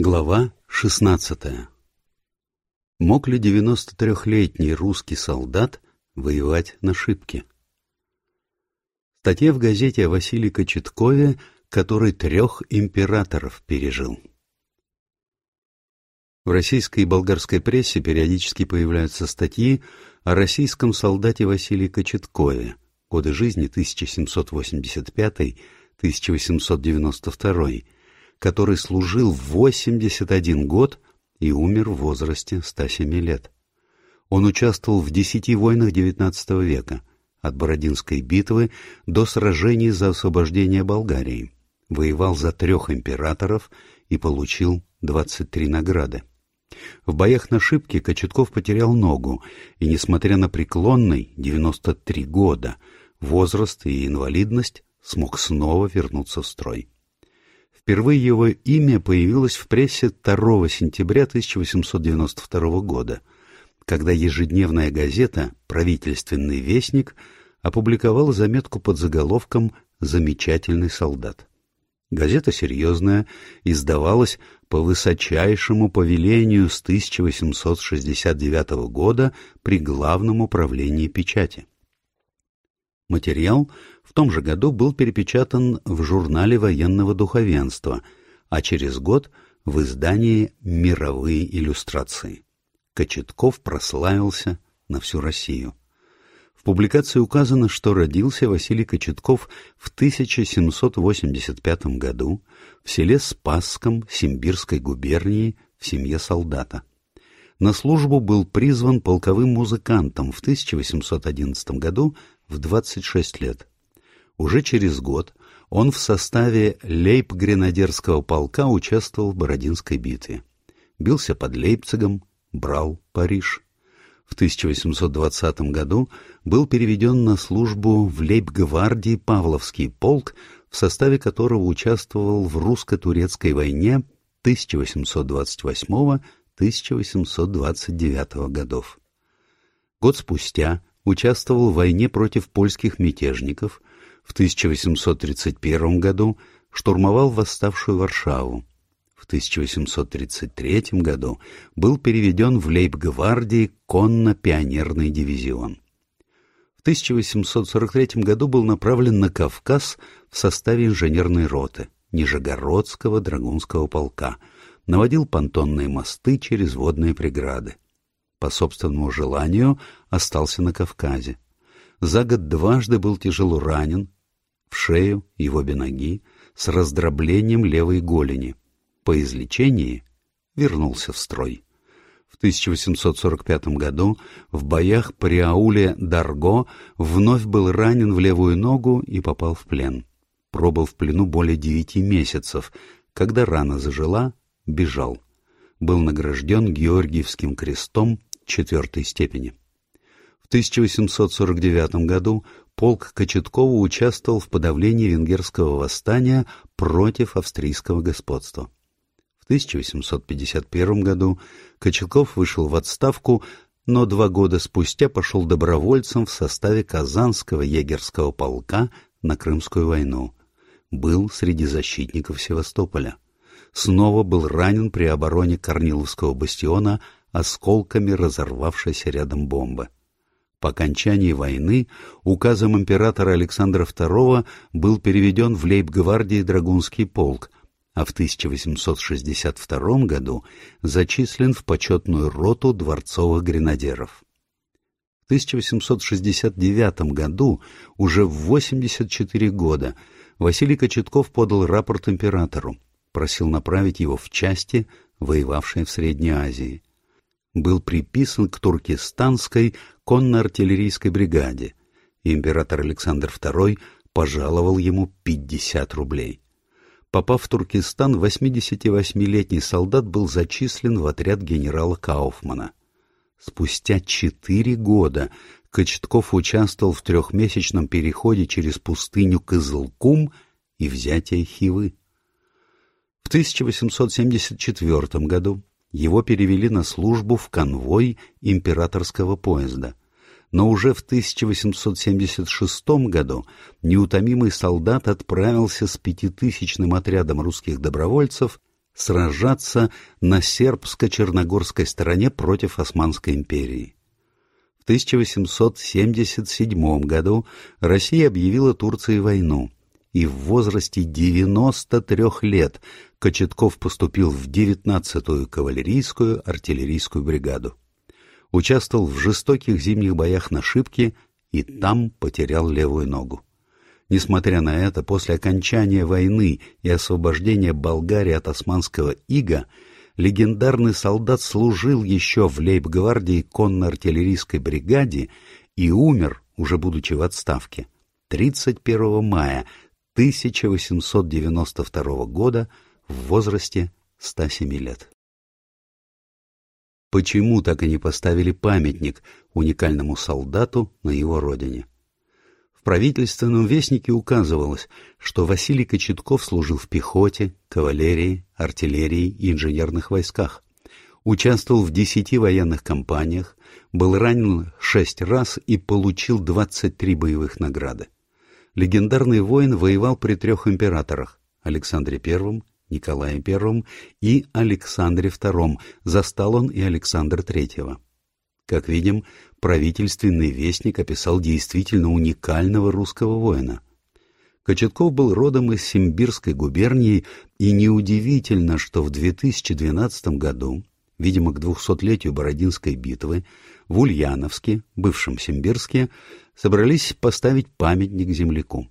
Глава 16 Мог ли 93-летний русский солдат воевать на шибке? Статья в газете о Василии Кочеткове, который трех императоров пережил. В российской и болгарской прессе периодически появляются статьи о российском солдате Василии Кочеткове, годы жизни 1785-1892, который служил 81 год и умер в возрасте 107 лет. Он участвовал в десяти войнах XIX века, от Бородинской битвы до сражений за освобождение Болгарии, воевал за трех императоров и получил 23 награды. В боях на Шибке Кочетков потерял ногу, и, несмотря на преклонный 93 года, возраст и инвалидность, смог снова вернуться в строй. Впервые его имя появилось в прессе 2 сентября 1892 года, когда ежедневная газета «Правительственный вестник» опубликовала заметку под заголовком «Замечательный солдат». Газета серьезная, издавалась по высочайшему повелению с 1869 года при Главном управлении печати. Материал в том же году был перепечатан в журнале военного духовенства, а через год в издании «Мировые иллюстрации». Кочетков прославился на всю Россию. В публикации указано, что родился Василий Кочетков в 1785 году в селе Спасском Симбирской губернии в семье солдата. На службу был призван полковым музыкантом в 1811 году в 26 лет. Уже через год он в составе лейб-гренадерского полка участвовал в Бородинской битве. Бился под Лейпцигом, брал Париж. В 1820 году был переведен на службу в лейб-гвардии Павловский полк, в составе которого участвовал в русско-турецкой войне 1828-1829 годов. Год спустя участвовал в войне против польских мятежников, в 1831 году штурмовал восставшую Варшаву. В 1833 году был переведен в лейб-гвардии конно-пионерный дивизион. В 1843 году был направлен на Кавказ в составе инженерной роты Нижегородского драгунского полка, наводил понтонные мосты через водные преграды. По собственному желанию остался на Кавказе. За год дважды был тяжело ранен, в шею и в обе ноги, с раздроблением левой голени. По излечении вернулся в строй. В 1845 году в боях при ауле Дарго вновь был ранен в левую ногу и попал в плен. Пробыл в плену более девяти месяцев. Когда рана зажила, бежал. Был награжден Георгиевским крестом четвертой степени. В 1849 году полк Кочеткова участвовал в подавлении венгерского восстания против австрийского господства. В 1851 году Кочетков вышел в отставку, но два года спустя пошел добровольцем в составе Казанского егерского полка на Крымскую войну. Был среди защитников Севастополя. Снова был ранен при обороне Корниловского бастиона осколками разорвавшейся рядом бомбы. По окончании войны указом императора Александра II был переведен в лейб-гвардии Драгунский полк, а в 1862 году зачислен в почетную роту дворцовых гренадеров. В 1869 году, уже в 84 года, Василий Кочетков подал рапорт императору, просил направить его в части, воевавшие в Средней Азии был приписан к туркестанской конно-артиллерийской бригаде, император Александр II пожаловал ему 50 рублей. Попав в Туркестан, 88-летний солдат был зачислен в отряд генерала Кауфмана. Спустя четыре года Кочетков участвовал в трехмесячном переходе через пустыню Кызылкум и взятие Хивы. В 1874 году его перевели на службу в конвой императорского поезда. Но уже в 1876 году неутомимый солдат отправился с пятитысячным отрядом русских добровольцев сражаться на сербско-черногорской стороне против Османской империи. В 1877 году Россия объявила Турции войну, и в возрасте 93 лет Кочетков поступил в 19-ю кавалерийскую артиллерийскую бригаду. Участвовал в жестоких зимних боях на Шибке и там потерял левую ногу. Несмотря на это, после окончания войны и освобождения Болгарии от османского ига, легендарный солдат служил еще в лейб-гвардии конно-артиллерийской бригаде и умер, уже будучи в отставке, 31 мая 1892 года в возрасте 107 лет. Почему так и не поставили памятник уникальному солдату на его родине? В правительственном вестнике указывалось, что Василий Кочетков служил в пехоте, кавалерии, артиллерии и инженерных войсках. Участвовал в десяти военных кампаниях, был ранен шесть раз и получил 23 боевых награды. Легендарный воин воевал при трех императорах – Александре I, Николае I и Александре II, застал он и Александра III. Как видим, правительственный вестник описал действительно уникального русского воина. Кочетков был родом из Симбирской губернии, и неудивительно, что в 2012 году, видимо, к двухсотлетию Бородинской битвы, в Ульяновске, бывшем Симбирске, собрались поставить памятник земляку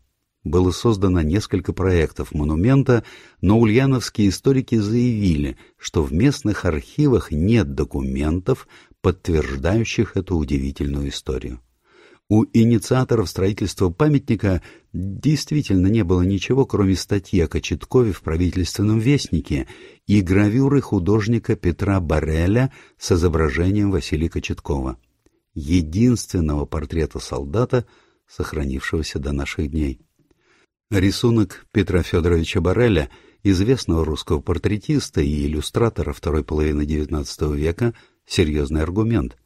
было создано несколько проектов монумента, но ульяновские историки заявили, что в местных архивах нет документов, подтверждающих эту удивительную историю. У инициаторов строительства памятника действительно не было ничего, кроме статьи о Кочеткове в правительственном вестнике и гравюры художника Петра Бареля с изображением Василия Кочеткова, единственного портрета солдата, сохранившегося до наших дней. Рисунок Петра Федоровича Бареля, известного русского портретиста и иллюстратора второй половины XIX века, серьезный аргумент.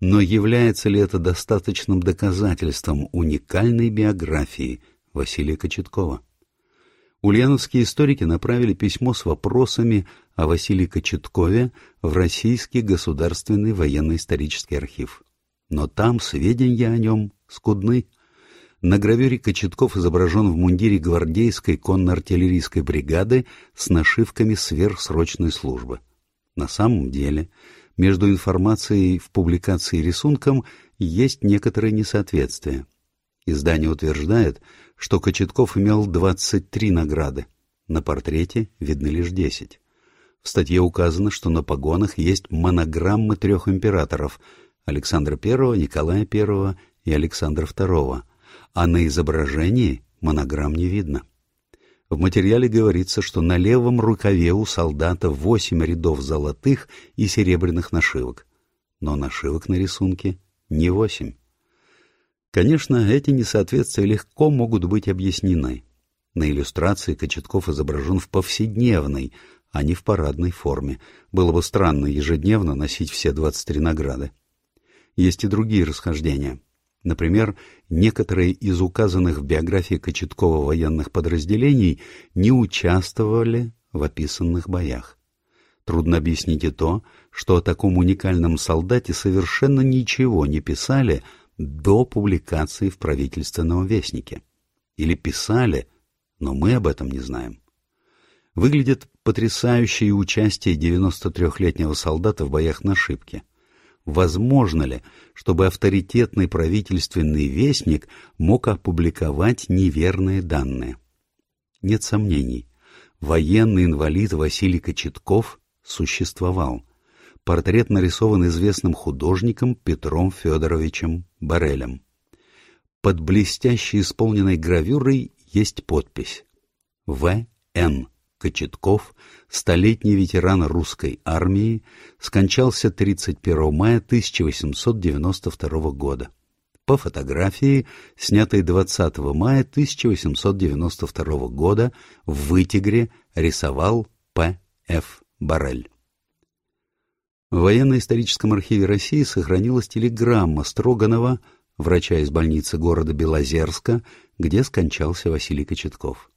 Но является ли это достаточным доказательством уникальной биографии Василия Кочеткова? Ульяновские историки направили письмо с вопросами о Василии Кочеткове в Российский государственный военно-исторический архив. Но там сведения о нем скудны. На гравюре Кочетков изображен в мундире гвардейской конно-артиллерийской бригады с нашивками сверхсрочной службы. На самом деле, между информацией в публикации и рисунком есть некоторые несоответствия. Издание утверждает, что Кочетков имел 23 награды. На портрете видны лишь 10. В статье указано, что на погонах есть монограммы трех императоров – Александра I, Николая I и Александра II – а на изображении монограмм не видно. В материале говорится, что на левом рукаве у солдата восемь рядов золотых и серебряных нашивок, но нашивок на рисунке не восемь. Конечно, эти несоответствия легко могут быть объяснены. На иллюстрации Кочетков изображен в повседневной, а не в парадной форме. Было бы странно ежедневно носить все 23 награды. Есть и другие расхождения. Например, некоторые из указанных в биографии Кочеткова военных подразделений не участвовали в описанных боях. Трудно объяснить и то, что о таком уникальном солдате совершенно ничего не писали до публикации в правительственном вестнике. Или писали, но мы об этом не знаем. Выглядит потрясающее участие 93-летнего солдата в боях на Шибке возможно ли, чтобы авторитетный правительственный вестник мог опубликовать неверные данные. Нет сомнений, военный инвалид Василий Кочетков существовал. Портрет нарисован известным художником Петром Федоровичем Барелем. Под блестяще исполненной гравюрой есть подпись «В.Н. Кочетков, столетний ветеран русской армии, скончался 31 мая 1892 года. По фотографии, снятой 20 мая 1892 года в Вытигре, рисовал П. Ф. Барель. В военно-историческом архиве России сохранилась телеграмма Строганова, врача из больницы города Белозерска, где скончался Василий Кочетков.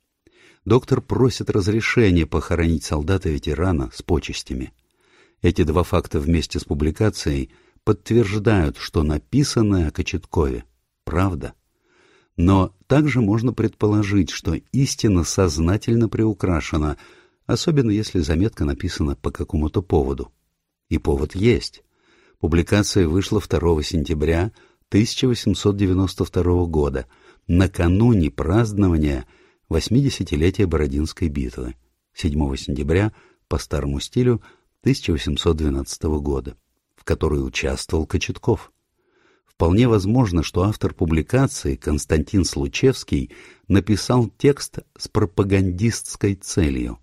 Доктор просит разрешения похоронить солдата-ветерана с почестями. Эти два факта вместе с публикацией подтверждают, что написанное о Кочеткове — правда. Но также можно предположить, что истина сознательно приукрашена, особенно если заметка написана по какому-то поводу. И повод есть. Публикация вышла 2 сентября 1892 года, накануне празднования 80-летия Бородинской битвы, 7 сентября по старому стилю 1812 года, в которой участвовал Кочетков. Вполне возможно, что автор публикации Константин Случевский написал текст с пропагандистской целью.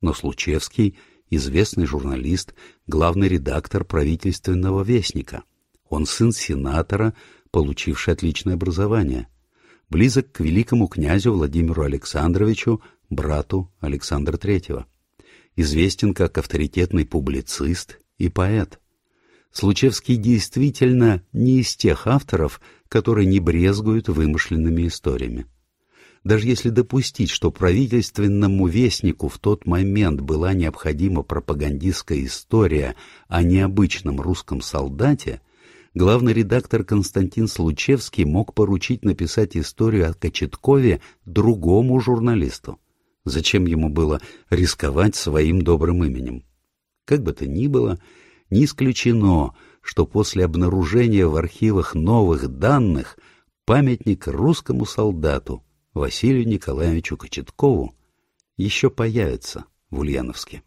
Но Случевский — известный журналист, главный редактор правительственного вестника. Он сын сенатора, получивший отличное образование. Близок к великому князю Владимиру Александровичу, брату Александра III. Известен как авторитетный публицист и поэт. Случевский действительно не из тех авторов, которые не брезгуют вымышленными историями. Даже если допустить, что правительственному вестнику в тот момент была необходима пропагандистская история о необычном русском солдате, главный редактор Константин Случевский мог поручить написать историю о Кочеткове другому журналисту. Зачем ему было рисковать своим добрым именем? Как бы то ни было, не исключено, что после обнаружения в архивах новых данных памятник русскому солдату Василию Николаевичу Кочеткову еще появится в Ульяновске.